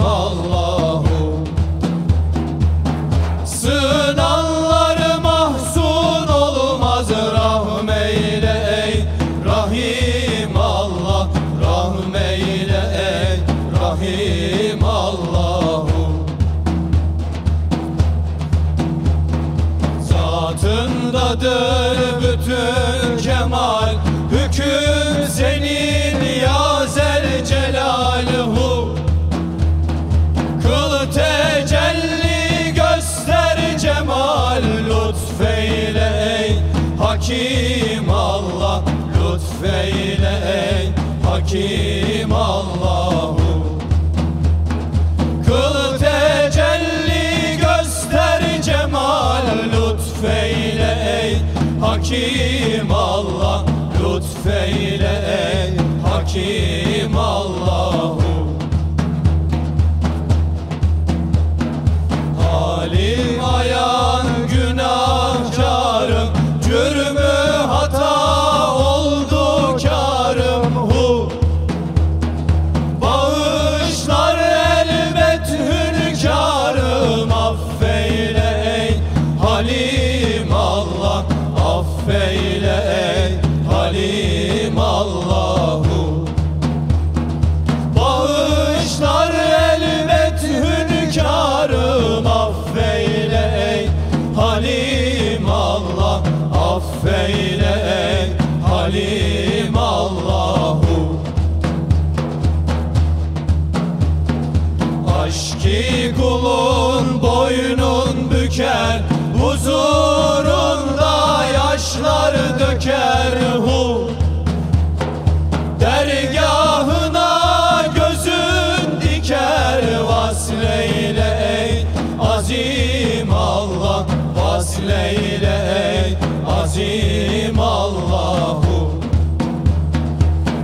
Allahu. Sınanları mahzun olmaz rahmeyle ey Rahim Allah. Rahmeyle ey Rahim Allahu. Zatındadır bütün kemal hüküm senin. Hakim Allah Lütfeyle ey Hakim Allah'u. Kıl tecelli göster cemal Lütfeyle ey Hakim Allah Lütfeyle ey Hakim Affeyle ey Halim Allahu. Bağışlar elbet hünkârım. Affeyle ey Halim Allah. Affeyle ey Halim Allahu. Aşki kulun boynun büker Huzurunda Vasleyle ey azim Allahu.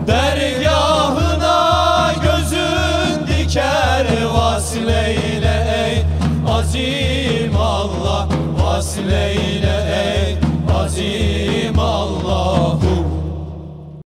Dergahına gözün diker Vasleyle ey azim Allah. Vasleyle ey azim Allahu